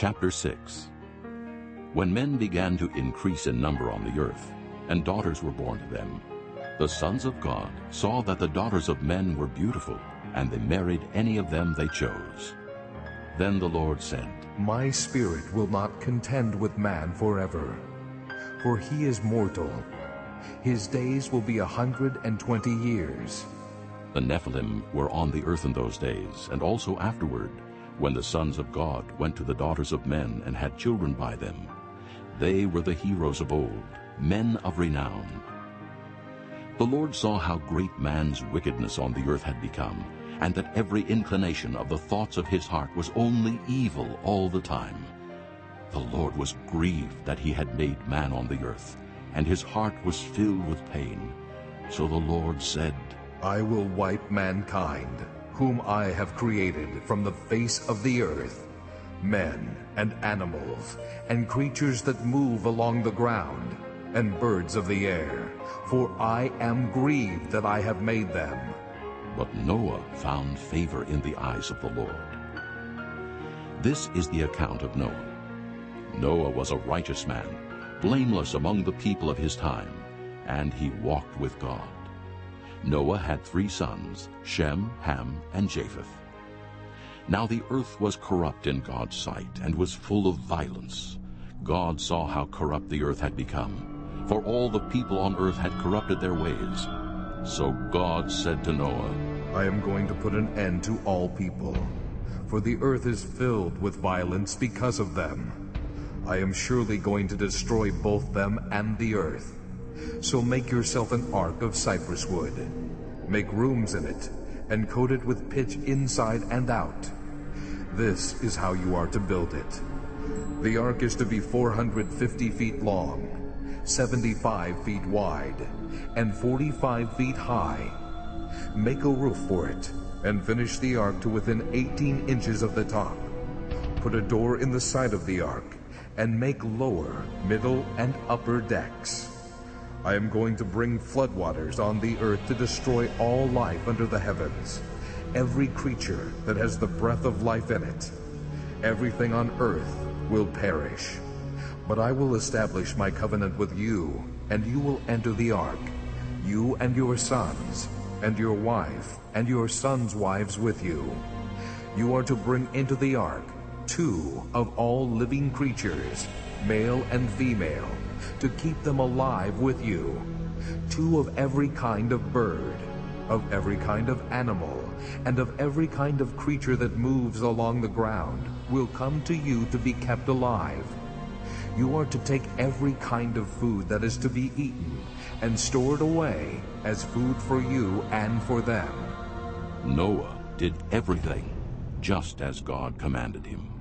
Chapter 6 When men began to increase in number on the earth, and daughters were born to them, the sons of God saw that the daughters of men were beautiful, and they married any of them they chose. Then the Lord said, My spirit will not contend with man forever, for he is mortal. His days will be a hundred and twenty years. The Nephilim were on the earth in those days, and also afterward, when the sons of God went to the daughters of men and had children by them. They were the heroes of old, men of renown. The Lord saw how great man's wickedness on the earth had become, and that every inclination of the thoughts of his heart was only evil all the time. The Lord was grieved that he had made man on the earth, and his heart was filled with pain. So the Lord said, I will wipe mankind, whom I have created from the face of the earth, men and animals, and creatures that move along the ground, and birds of the air, for I am grieved that I have made them. But Noah found favor in the eyes of the Lord. This is the account of Noah. Noah was a righteous man, blameless among the people of his time, and he walked with God. Noah had three sons, Shem, Ham, and Japheth. Now the earth was corrupt in God's sight, and was full of violence. God saw how corrupt the earth had become, for all the people on earth had corrupted their ways. So God said to Noah, I am going to put an end to all people, for the earth is filled with violence because of them. I am surely going to destroy both them and the earth. So make yourself an ark of cypress wood. Make rooms in it, and coat it with pitch inside and out. This is how you are to build it. The ark is to be 450 feet long, 75 feet wide, and 45 feet high. Make a roof for it, and finish the ark to within 18 inches of the top. Put a door in the side of the ark, and make lower, middle, and upper decks. I am going to bring floodwaters on the earth to destroy all life under the heavens, every creature that has the breath of life in it. Everything on earth will perish. But I will establish my covenant with you, and you will enter the ark, you and your sons, and your wife, and your sons' wives with you. You are to bring into the ark two of all living creatures, male and female, to keep them alive with you. Two of every kind of bird, of every kind of animal, and of every kind of creature that moves along the ground will come to you to be kept alive. You are to take every kind of food that is to be eaten and store it away as food for you and for them. Noah did everything just as God commanded him.